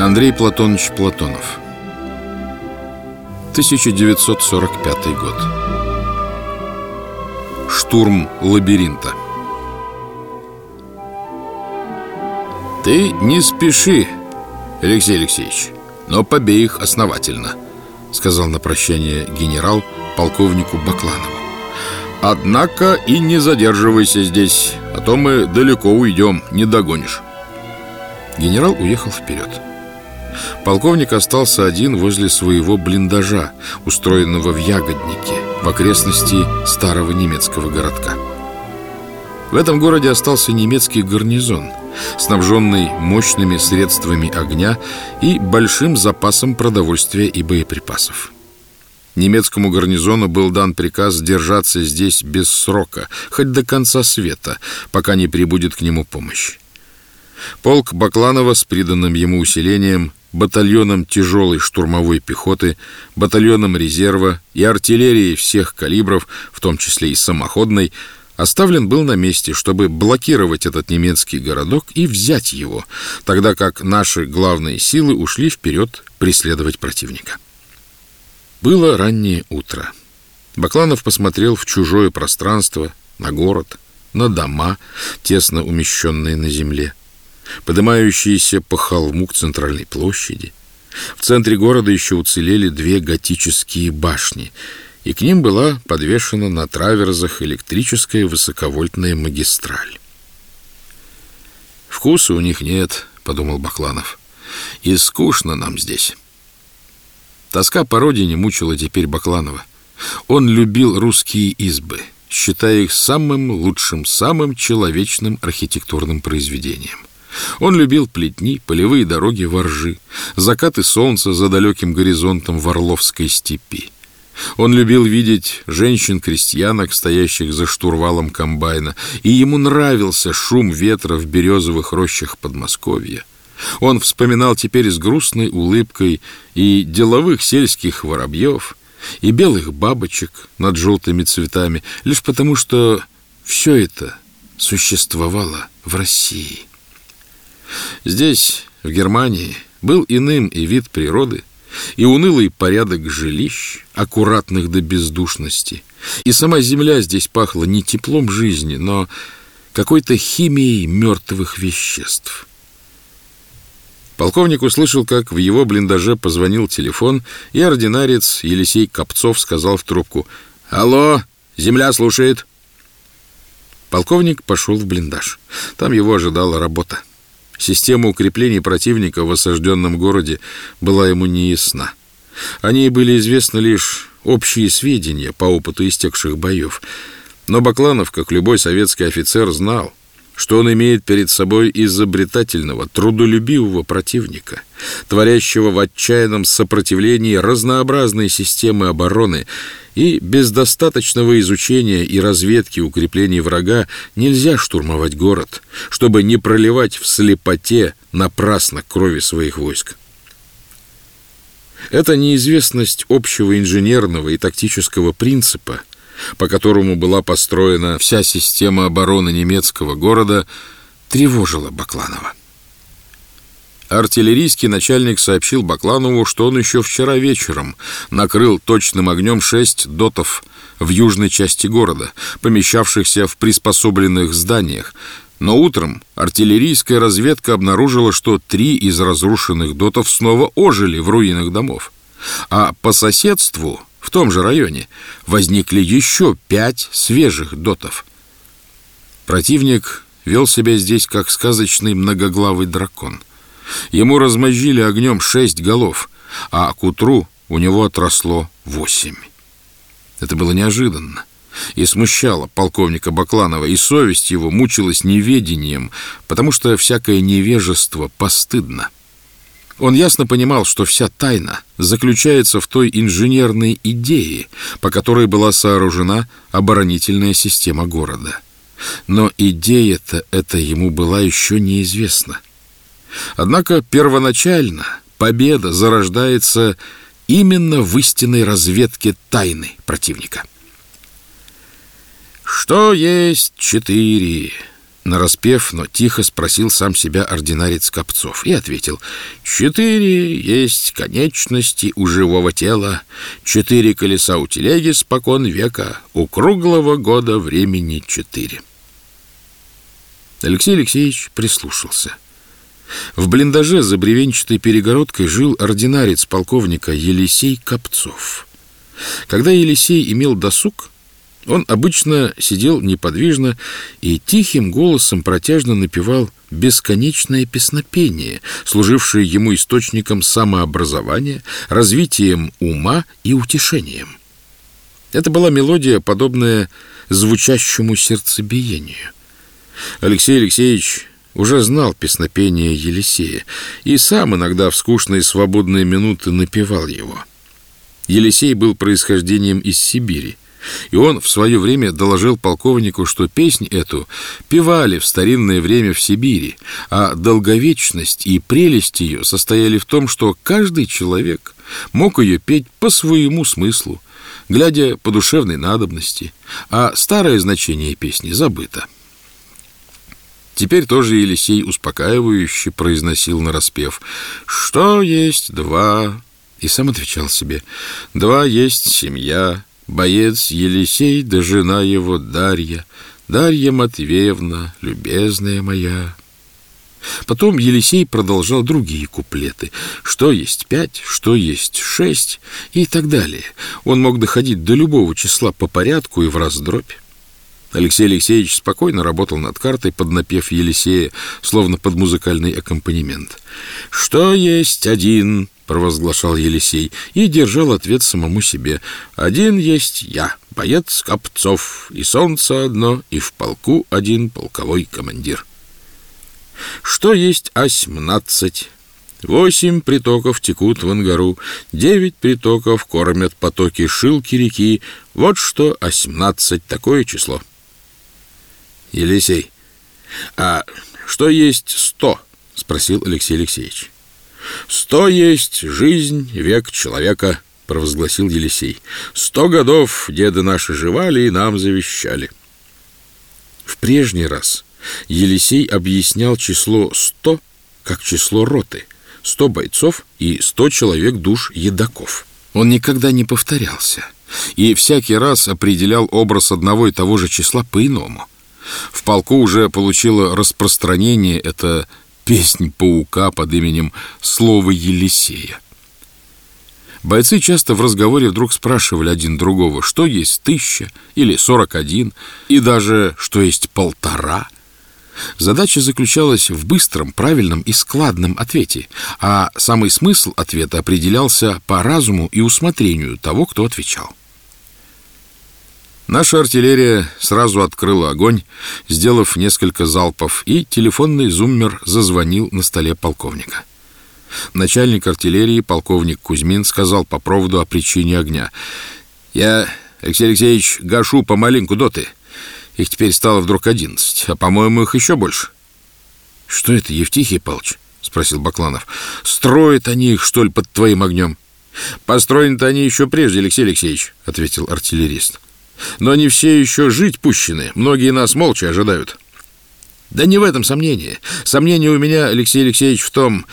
Андрей Платонович Платонов. 1945 год. Штурм лабиринта. Ты не спеши, Алексей Алексеевич Но побей их основательно Сказал на прощание генерал полковнику Бакланову. Однако и не задерживайся здесь А то мы далеко уйдем, не догонишь. Генерал уехал вперед Полковник остался один возле своего блиндажа, устроенного в Ягоднике, в окрестности старого немецкого городка. В этом городе остался немецкий гарнизон, снабженный мощными средствами огня и большим запасом продовольствия и боеприпасов. Немецкому гарнизону был дан приказ держаться здесь без срока, хоть до конца света, пока не прибудет к нему помощь. Полк Бакланова с приданным ему усилением батальоном тяжелой штурмовой пехоты, батальоном резерва и артиллерии всех калибров, в том числе и самоходной, оставлен был на месте, чтобы блокировать этот немецкий городок и взять его, тогда как наши главные силы ушли вперед преследовать противника. Было раннее утро. Бакланов посмотрел в чужое пространство, на город, на дома, тесно умещенные на земле поднимающиеся по холму к центральной площади. В центре города еще уцелели две готические башни, и к ним была подвешена на траверзах электрическая высоковольтная магистраль. «Вкуса у них нет», — подумал Бакланов, — «и скучно нам здесь». Тоска по родине мучила теперь Бакланова. Он любил русские избы, считая их самым лучшим, самым человечным архитектурным произведением. Он любил плетни, полевые дороги воржи, закаты солнца за далеким горизонтом в Орловской степи. Он любил видеть женщин-крестьянок, стоящих за штурвалом комбайна, и ему нравился шум ветра в березовых рощах Подмосковья. Он вспоминал теперь с грустной улыбкой и деловых сельских воробьев, и белых бабочек над желтыми цветами, лишь потому что все это существовало в России. Здесь, в Германии, был иным и вид природы, и унылый порядок жилищ, аккуратных до бездушности. И сама земля здесь пахла не теплом жизни, но какой-то химией мертвых веществ. Полковник услышал, как в его блиндаже позвонил телефон, и ординарец Елисей Копцов сказал в трубку «Алло, земля слушает». Полковник пошел в блиндаж. Там его ожидала работа. Система укреплений противника в осажденном городе была ему неясна. О ней были известны лишь общие сведения по опыту истекших боев. Но Бакланов, как любой советский офицер, знал, что он имеет перед собой изобретательного, трудолюбивого противника, творящего в отчаянном сопротивлении разнообразные системы обороны, и без достаточного изучения и разведки укреплений врага нельзя штурмовать город, чтобы не проливать в слепоте напрасно крови своих войск. Эта неизвестность общего инженерного и тактического принципа – по которому была построена вся система обороны немецкого города, тревожила Бакланова. Артиллерийский начальник сообщил Бакланову, что он еще вчера вечером накрыл точным огнем шесть дотов в южной части города, помещавшихся в приспособленных зданиях, но утром артиллерийская разведка обнаружила, что три из разрушенных дотов снова ожили в руинах домов. А по соседству в том же районе возникли еще пять свежих дотов. Противник вел себя здесь как сказочный многоглавый дракон. Ему размозжили огнем шесть голов, а к утру у него отросло восемь. Это было неожиданно и смущало полковника Бакланова, и совесть его мучилась неведением, потому что всякое невежество постыдно. Он ясно понимал, что вся тайна заключается в той инженерной идее, по которой была сооружена оборонительная система города. Но идея-то эта ему была еще неизвестна. Однако первоначально победа зарождается именно в истинной разведке тайны противника. Что есть четыре? Нараспев, но тихо спросил сам себя ординарец Копцов и ответил «Четыре есть конечности у живого тела, четыре колеса у телеги спокон века, у круглого года времени четыре». Алексей Алексеевич прислушался. В блиндаже за бревенчатой перегородкой жил ординарец полковника Елисей Копцов. Когда Елисей имел досуг, он обычно сидел неподвижно и тихим голосом протяжно напевал бесконечное песнопение, служившее ему источником самообразования, развитием ума и утешением. Это была мелодия, подобная звучащему сердцебиению. Алексей Алексеевич уже знал песнопение Елисея и сам иногда в скучные свободные минуты напевал его. Елисей был происхождением из Сибири, и он в свое время доложил полковнику, что песнь эту певали в старинное время в Сибири, а долговечность и прелесть ее состояли в том, что каждый человек мог ее петь по своему смыслу, глядя по душевной надобности, а старое значение песни забыто. Теперь тоже Елисей успокаивающе произносил нараспев «Что есть два?» И сам отвечал себе «Два есть семья, боец Елисей да жена его Дарья, Дарья Матвеевна, любезная моя». Потом Елисей продолжал другие куплеты. Что есть пять, что есть шесть и так далее. Он мог доходить до любого числа по порядку и в раздробь. Алексей Алексеевич спокойно работал над картой, поднапев Елисея, словно под музыкальный аккомпанемент. «Что есть один?» — провозглашал Елисей и держал ответ самому себе. «Один есть я, боец Копцов, и солнце одно, и в полку один полковой командир». «Что есть осьмнадцать?» Восемь притоков текут в Ангару, девять притоков кормят потоки шилки реки. Вот что осьмнадцать, такое число. Елисей, а что есть сто? Спросил Алексей Алексеевич. Сто есть жизнь, век человека, провозгласил Елисей. Сто годов деды наши жевали и нам завещали. В прежний раз Елисей объяснял число сто как число роты, сто бойцов и сто человек душ едоков. Он никогда не повторялся и всякий раз определял образ одного и того же числа по-иному. В полку уже получила распространение эта песнь паука под именем Слово Елисея. Бойцы часто в разговоре вдруг спрашивали один другого, что есть тысяча или сорок один, и даже что есть полтора. Задача заключалась в быстром, правильном и складном ответе, а самый смысл ответа определялся по разуму и усмотрению того, кто отвечал. Наша артиллерия сразу открыла огонь, сделав несколько залпов, и телефонный зуммер зазвонил на столе полковника. Начальник артиллерии, полковник Кузьмин, сказал по проводу о причине огня. «Я, Алексей Алексеевич, гашу помаленьку доты. Их теперь стало вдруг одиннадцать, а, по-моему, их еще больше». «Что это, Евтихий Павлович?» — спросил Бакланов. «Строят они их, что ли, под твоим огнем?» «Построены-то они еще прежде, Алексей Алексеевич», — ответил артиллерист. Но они все еще жить пущены. Многие нас молча ожидают. Да не в этом сомнение. Сомнение у меня, Алексей Алексеевич, в том,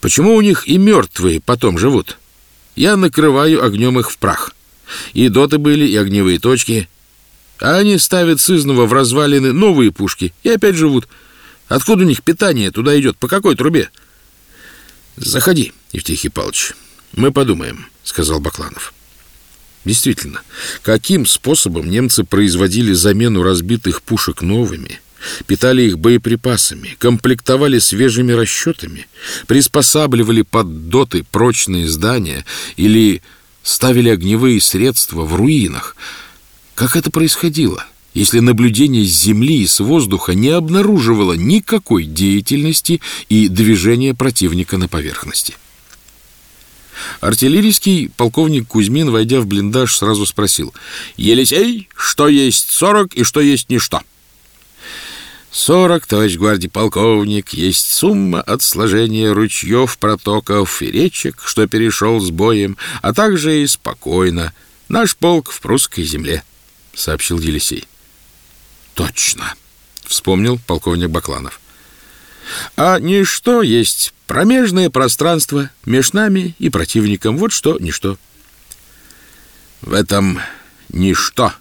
почему у них и мертвые потом живут. Я накрываю огнем их в прах. И доты были, и огневые точки. А они ставят сызново в развалины новые пушки и опять живут. Откуда у них питание туда идет? По какой трубе? Заходи, Евтихий Павлович. Мы подумаем, сказал Бакланов. Действительно, каким способом немцы производили замену разбитых пушек новыми, питали их боеприпасами, комплектовали свежими расчетами, приспосабливали под доты прочные здания или ставили огневые средства в руинах? Как это происходило, если наблюдение с земли и с воздуха не обнаруживало никакой деятельности и движения противника на поверхности? Артиллерийский полковник Кузьмин, войдя в блиндаж, сразу спросил. «Елисей, что есть сорок и что есть ничто?» «Сорок, товарищ гвардии полковник, есть сумма от сложения ручьев, протоков и речек, что перешел с боем, а также и спокойно. Наш полк в прусской земле», — сообщил Елисей. «Точно», Вспомнил полковник Бакланов. А ничто есть промежное пространство между нами и противником. Вот что ничто. В этом ничто.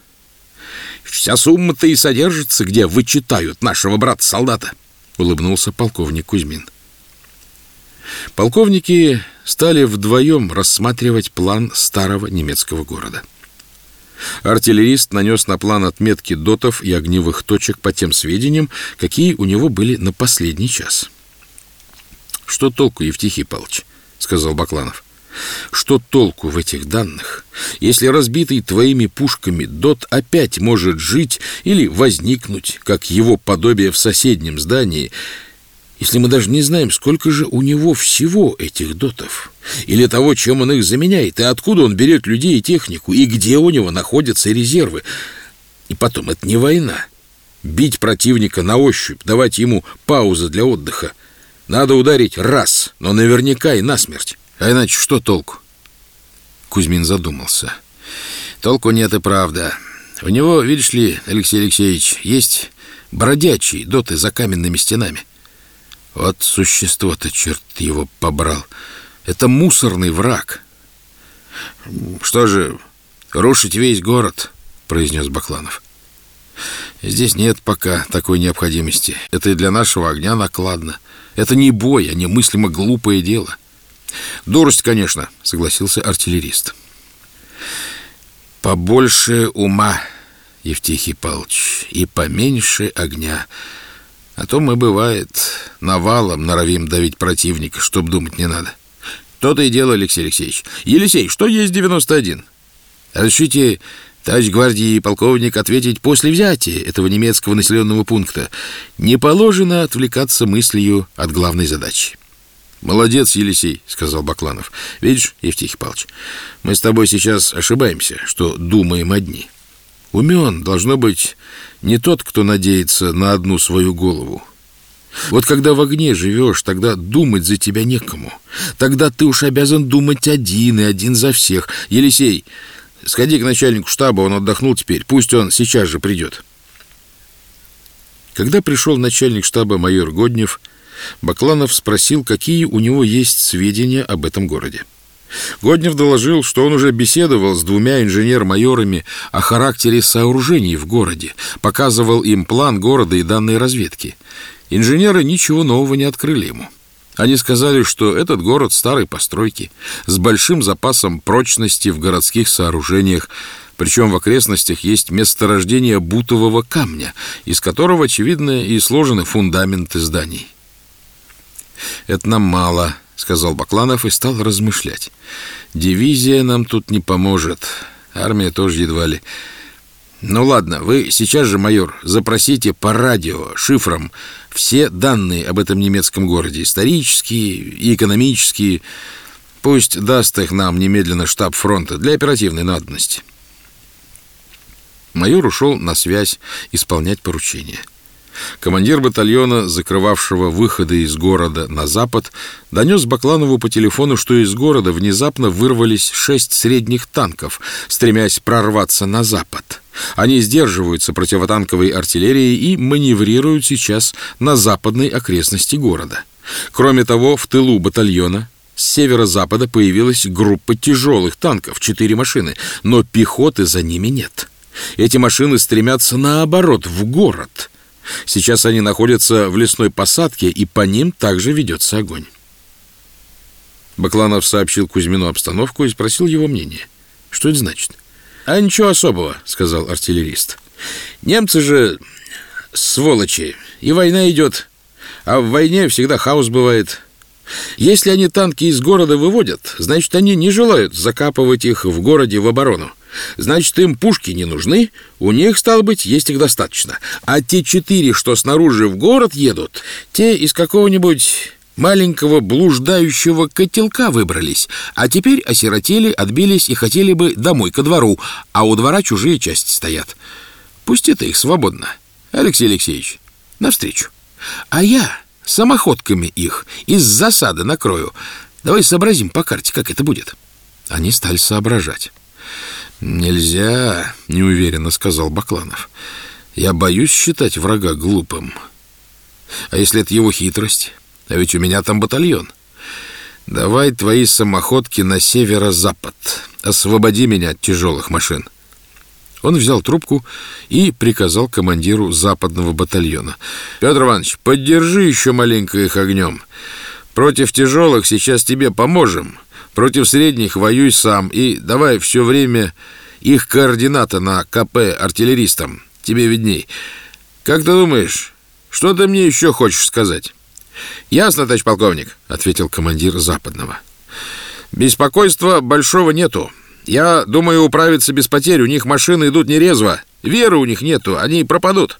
Вся сумма-то и содержится, где вычитают нашего брата-солдата, улыбнулся полковник Кузьмин. Полковники стали вдвоем рассматривать план старого немецкого города. Артиллерист нанес на план отметки дотов и огневых точек по тем сведениям, какие у него были на последний час. «Что толку, Евтихий Павлович?» — сказал Бакланов. «Что толку в этих данных, если разбитый твоими пушками дот опять может жить или возникнуть, как его подобие в соседнем здании, если мы даже не знаем, сколько же у него всего этих дотов, или того, чем он их заменяет, и откуда он берет людей и технику, и где у него находятся резервы. И потом, это не война. Бить противника на ощупь, давать ему паузы для отдыха. Надо ударить раз, но наверняка и насмерть. А иначе что толку? Кузьмин задумался. Толку нет и правда. У него, видишь ли, Алексей Алексеевич, есть бродячие доты за каменными стенами — вот существо-то, черт его побрал. Это мусорный враг. Что же, рушить весь город, произнес Бакланов. Здесь нет пока такой необходимости. Это и для нашего огня накладно. Это не бой, а немыслимо глупое дело. Дурость, конечно, согласился артиллерист. Побольше ума, Евтихий Павлович, и поменьше огня — а то мы, бывает, навалом норовим давить противника, чтоб думать не надо. То-то и дело, Алексей Алексеевич. Елисей, что есть 91? Разрешите, товарищ гвардии полковник, ответить после взятия этого немецкого населенного пункта. Не положено отвлекаться мыслью от главной задачи. «Молодец, Елисей», — сказал Бакланов. «Видишь, Евтихий Павлович, мы с тобой сейчас ошибаемся, что думаем одни». Умен должно быть не тот, кто надеется на одну свою голову. Вот когда в огне живешь, тогда думать за тебя некому. Тогда ты уж обязан думать один и один за всех. Елисей, сходи к начальнику штаба, он отдохнул теперь. Пусть он сейчас же придет. Когда пришел начальник штаба майор Годнев, Бакланов спросил, какие у него есть сведения об этом городе. Годнев доложил, что он уже беседовал с двумя инженер-майорами о характере сооружений в городе, показывал им план города и данные разведки. Инженеры ничего нового не открыли ему. Они сказали, что этот город старой постройки, с большим запасом прочности в городских сооружениях, причем в окрестностях есть месторождение бутового камня, из которого, очевидно, и сложены фундаменты зданий. «Это нам мало», — сказал Бакланов и стал размышлять. «Дивизия нам тут не поможет. Армия тоже едва ли. Ну ладно, вы сейчас же, майор, запросите по радио, шифром, все данные об этом немецком городе, исторические и экономические. Пусть даст их нам немедленно штаб фронта для оперативной надобности». Майор ушел на связь исполнять поручение. — Командир батальона, закрывавшего выходы из города на запад, донес Бакланову по телефону, что из города внезапно вырвались шесть средних танков, стремясь прорваться на запад. Они сдерживаются противотанковой артиллерией и маневрируют сейчас на западной окрестности города. Кроме того, в тылу батальона с северо-запада появилась группа тяжелых танков, четыре машины, но пехоты за ними нет. Эти машины стремятся наоборот, в город — Сейчас они находятся в лесной посадке, и по ним также ведется огонь. Бакланов сообщил Кузьмину обстановку и спросил его мнение. Что это значит? «А ничего особого», — сказал артиллерист. «Немцы же сволочи, и война идет, а в войне всегда хаос бывает. Если они танки из города выводят, значит, они не желают закапывать их в городе в оборону. Значит, им пушки не нужны, у них, стало быть, есть их достаточно. А те четыре, что снаружи в город едут, те из какого-нибудь маленького блуждающего котелка выбрались, а теперь осиротели, отбились и хотели бы домой, ко двору, а у двора чужие части стоят. Пусть это их свободно. Алексей Алексеевич, навстречу. А я самоходками их из засады накрою. Давай сообразим по карте, как это будет. Они стали соображать. «Нельзя», — неуверенно сказал Бакланов. Я боюсь считать врага глупым. А если это его хитрость? А ведь у меня там батальон. Давай твои самоходки на северо-запад. Освободи меня от тяжелых машин. Он взял трубку и приказал командиру западного батальона. «Петр Иванович, поддержи еще маленько их огнем. Против тяжелых сейчас тебе поможем. Против средних воюй сам. И давай все время их координаты на КП артиллеристам. Тебе видней. Как ты думаешь, что ты мне еще хочешь сказать?» «Ясно, товарищ полковник», — ответил командир западного. «Беспокойства большого нету. Я думаю управиться без потерь. У них машины идут нерезво. Веры у них нету, они пропадут.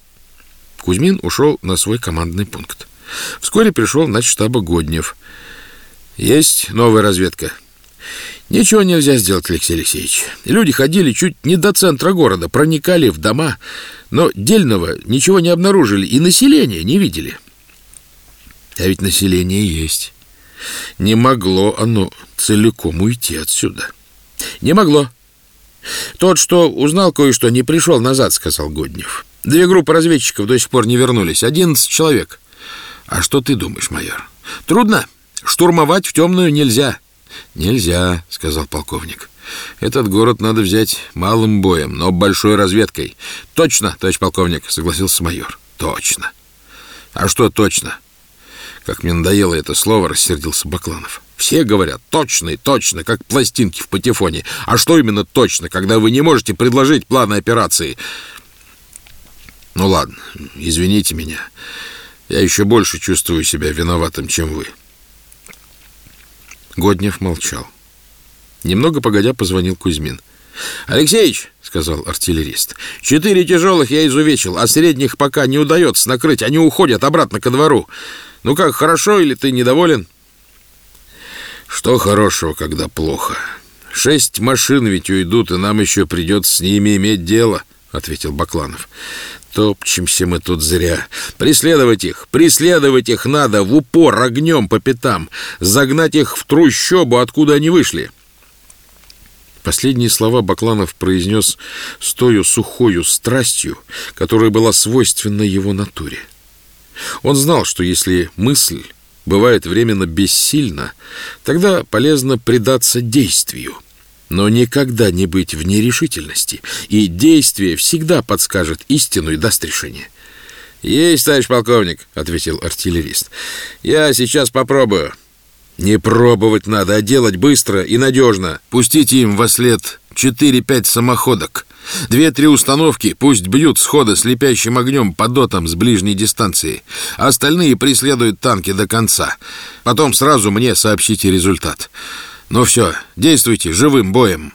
Кузьмин ушел на свой командный пункт. Вскоре пришел штаба Годнев. Есть новая разведка. Ничего нельзя сделать, Алексей Алексеевич. Люди ходили чуть не до центра города, проникали в дома, но дельного ничего не обнаружили и населения не видели. А ведь население есть. Не могло оно целиком уйти отсюда. — не могло. Тот, что узнал кое-что, не пришел назад, сказал Годнев. Две группы разведчиков до сих пор не вернулись. Одиннадцать человек. А что ты думаешь, майор? Трудно. Штурмовать в темную нельзя. Нельзя, сказал полковник. Этот город надо взять малым боем, но большой разведкой. Точно, товарищ полковник, согласился майор. Точно. А что точно? Как мне надоело это слово, рассердился Бакланов. Все говорят точно и точно, как пластинки в патефоне. А что именно точно, когда вы не можете предложить планы операции? Ну ладно, извините меня. Я еще больше чувствую себя виноватым, чем вы. Годнев молчал. Немного погодя позвонил Кузьмин. «Алексеич», — сказал артиллерист, — «четыре тяжелых я изувечил, а средних пока не удается накрыть. Они уходят обратно ко двору. Ну как, хорошо или ты недоволен?» Что хорошего, когда плохо? Шесть машин ведь уйдут, и нам еще придется с ними иметь дело, ответил Бакланов. Топчемся мы тут зря. Преследовать их, преследовать их надо в упор огнем по пятам, загнать их в трущобу, откуда они вышли. Последние слова Бакланов произнес с тою сухою страстью, которая была свойственна его натуре. Он знал, что если мысль бывает временно бессильна, тогда полезно предаться действию, но никогда не быть в нерешительности, и действие всегда подскажет истину и даст решение. «Есть, товарищ полковник», — ответил артиллерист. «Я сейчас попробую». «Не пробовать надо, а делать быстро и надежно. Пустите им во след четыре-пять самоходок. Две-три установки пусть бьют схода слепящим огнем по дотам с ближней дистанции, остальные преследуют танки до конца. Потом сразу мне сообщите результат. Ну все, действуйте живым боем».